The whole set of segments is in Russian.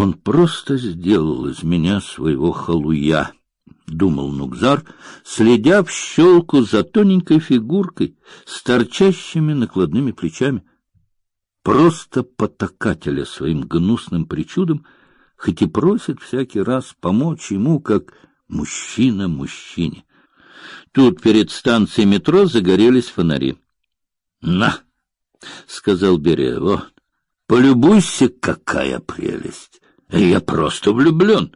Он просто сделал из меня своего халуя, думал Нукзар, следя в щелку за тоненькой фигуркой с торчащими накладными плечами. Просто потакателя своим гнусным причудам, хоть и просит всякий раз помочь ему, как мужчина мужчине. Тут перед станцией метро загорелись фонари. — На! — сказал Берия. — Вот, полюбуйся, какая прелесть! Я просто влюблен.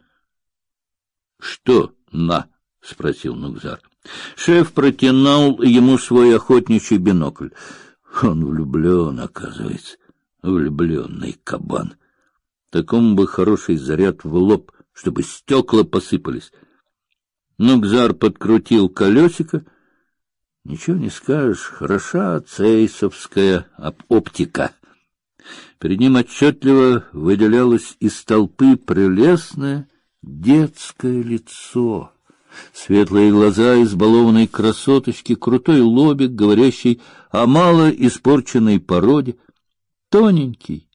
— Что «на», — спросил Нукзар. Шеф протянул ему свой охотничий бинокль. Он влюблен, оказывается, влюбленный кабан. Такому бы хороший заряд в лоб, чтобы стекла посыпались. Нукзар подкрутил колесико. Ничего не скажешь, хороша цейсовская оптика. Перед ним отчетливо выделялось из толпы прелестное детское лицо, светлые глаза избалованной красоточки, крутой лобик, говорящий о мало испорченной породе, тоненький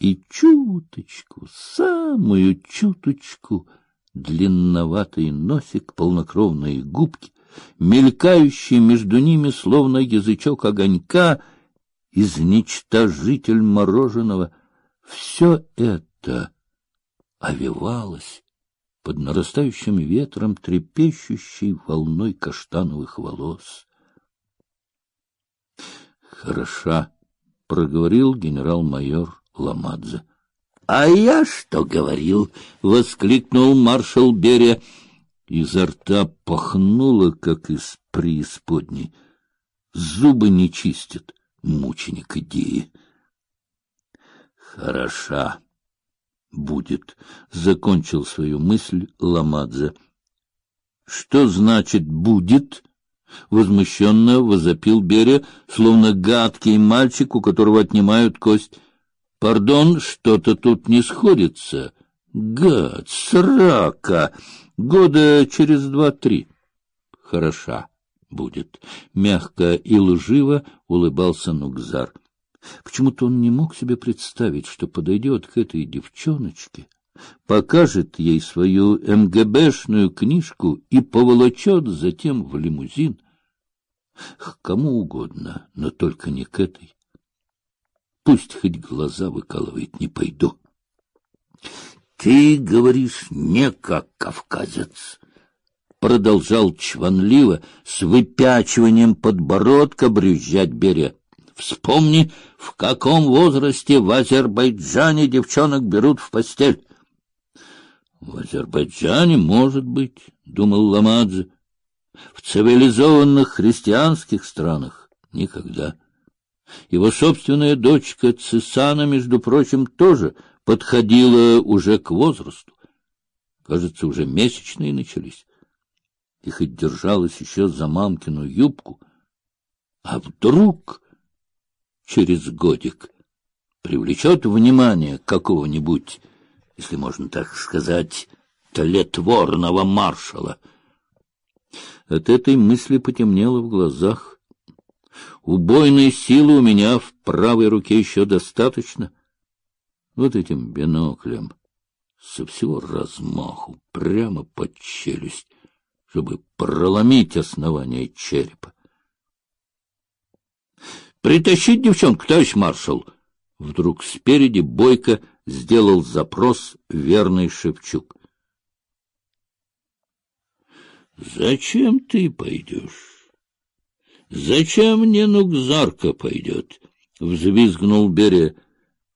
и чуточку, самую чуточку длинноватый носик, полнокровные губки, мелькающий между ними словно язычок огонька, изничтожитель мороженого. Все это овивалось под нарастающим ветром, трепещущей волной каштановых волос. Хороша, проговорил генерал-майор Ламадзе. А я что говорил? воскликнул маршал Берия. Изо рта пахнуло, как из преисподней. Зубы не чистят, мученик идеи. Хороша, будет, закончил свою мысль Ламадзе. Что значит будет? возмущенно возопил Берия, словно гадкий мальчик, у которого отнимают кость. Пардон, что-то тут не сходится. Гад, срака. Года через два-три. Хороша будет, мягко и лживо улыбался Нукзар. Почему-то он не мог себе представить, что подойдет к этой девчоночке, покажет ей свою МГБшную книжку и поволочет затем в лимузин. К кому угодно, но только не к этой. Пусть хоть глаза выкалывает, не пойду. Ты говоришь не как кавказец, продолжал чванливо с выпячиванием подбородка брюзжать Берия. Вспомни, в каком возрасте в Азербайджане девчонок берут в постель. В Азербайджане, может быть, думал Ламадзе. В цивилизованных христианских странах никогда. Его собственная дочка Цесана, между прочим, тоже подходила уже к возрасту. Кажется, уже месячные начались. И хоть держалась еще за мамкину юбку, а вдруг через годик привлечет внимание какого-нибудь, если можно так сказать, тлетворного маршала. От этой мысли потемнело в глазах. Убойной силы у меня в правой руке еще достаточно. Вот этим биноклем со всего размаху прямо под челюсть, чтобы проломить основание черепа. Притащить девчонку, товарищ маршал. Вдруг спереди бойко сделал запрос верный Шевчук. Зачем ты пойдешь? Зачем мне Нукзарка пойдет? Взвизгнул Берия,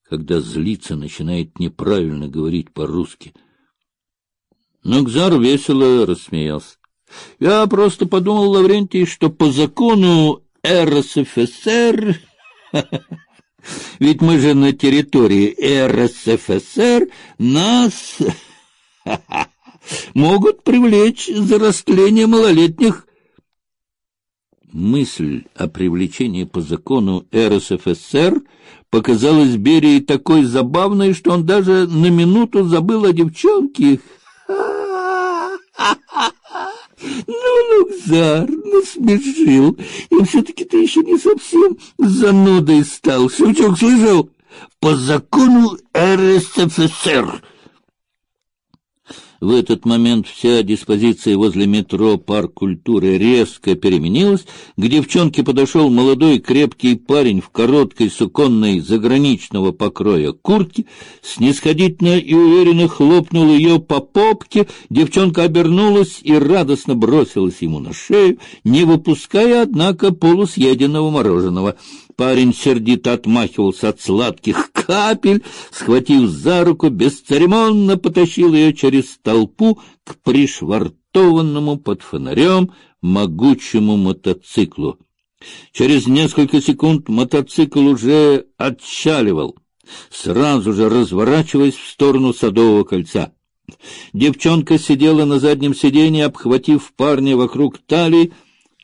когда злиться начинает неправильно говорить по-русски. Нукзар весело рассмеялся. Я просто подумал, Лаврентий, что по закону РСФСР... Ведь мы же на территории РСФСР нас могут привлечь за растление малолетних. Мысль о привлечении по закону РСФСР показалась Берии такой забавной, что он даже на минуту забыл о девчонке. Ну, Лукзар, ну, смешил. И все-таки ты еще не совсем занудой стал. Шевчук слышал? По закону РСФСР. В этот момент вся диспозиция возле метро «Парк культуры» резко переменилась. К девчонке подошел молодой крепкий парень в короткой суконной заграничного покроя куртке, снисходительно и уверенно хлопнул ее по попке. Девчонка обернулась и радостно бросилась ему на шею, не выпуская, однако, полусъеденного мороженого. Парень сердито отмахивался от сладких капель, схватив за руку, бесцеремонно потащил ее через толпу к пришвартованному под фонарем могучему мотоциклу. Через несколько секунд мотоцикл уже отчаливал, сразу же разворачиваясь в сторону Садового кольца. Девчонка сидела на заднем сиденье, обхватив парня вокруг талии,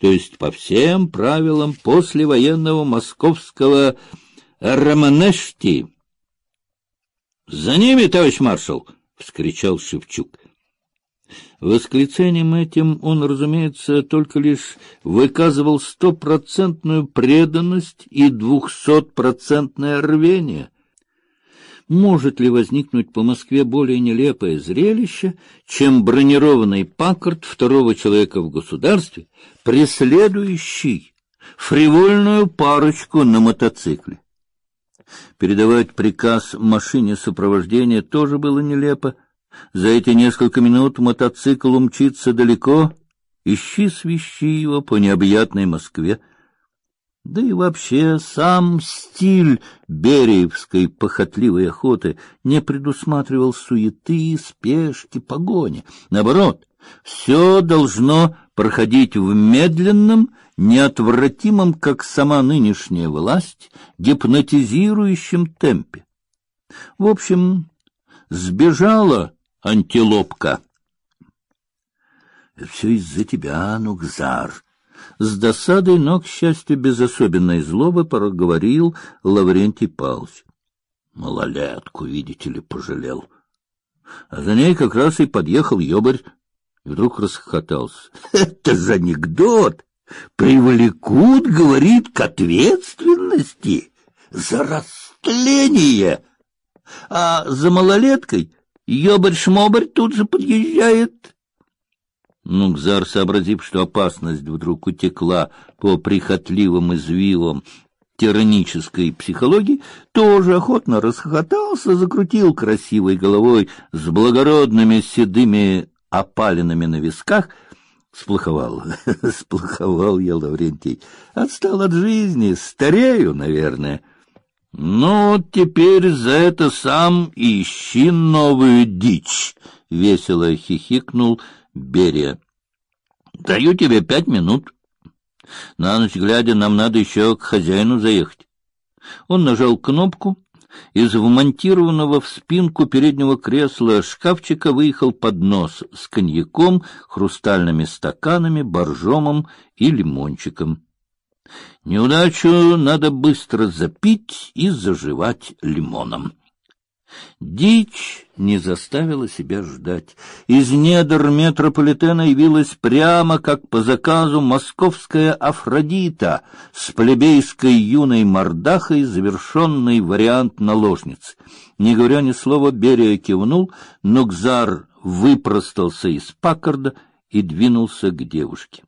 то есть по всем правилам послевоенного московского романешти. За ними, товарищ маршал, вскричал Шевчук. Восклицанием этим он, разумеется, только лишь выказывал стопроцентную преданность и двухсотпроцентное рвение может ли возникнуть по Москве более нелепое зрелище, чем бронированный Паккарт второго человека в государстве, преследующий фривольную парочку на мотоцикле. Передавать приказ машине сопровождения тоже было нелепо. За эти несколько минут мотоцикл умчится далеко, ищи свищи его по необъятной Москве. Да и вообще сам стиль бериевской похотливой охоты не предусматривал суеты, спешки, погони. Наоборот, все должно проходить в медленном, неотвратимом, как сама нынешняя власть, гипнотизирующем темпе. В общем, сбежала антилопка. — Все из-за тебя, Нукзар, с досадой, но, к счастью, без особенной злобы проговорил Лаврентий Павлович. Малолетку, видите ли, пожалел. А за ней как раз и подъехал ёбарь, и вдруг расхохотался. — Это же анекдот! Привлекут, говорит, к ответственности за растление. А за малолеткой ёбарь-шмобарь тут же подъезжает Нукзар, сообразив, что опасность вдруг утекла по прихотливым извивам тиранической психологии, тоже охотно расхохотался, закрутил красивой головой с благородными седыми опалинами на висках. Сплоховал, сплоховал я, Лаврентий. Отстал от жизни, старею, наверное. Ну, теперь за это сам ищи новую дичь, — весело хихикнул Берия. Даю тебе пять минут. На ночь глядя, нам надо еще к хозяину заехать. Он нажал кнопку. Из вмонтированного в спинку переднего кресла шкафчика выехал поднос с коньяком, хрустальными стаканами, боржомом и лимончиком. Неудачу надо быстро запить и заживать лимоном. Дичь не заставила себя ждать. Из недр метрополитена явилась прямо как по заказу московская Афродита с плебейской юной мордахой, завершенный вариант наложницы. Не говоря ни слова, Берия кивнул, но Гзар выпростался из Паккарда и двинулся к девушке.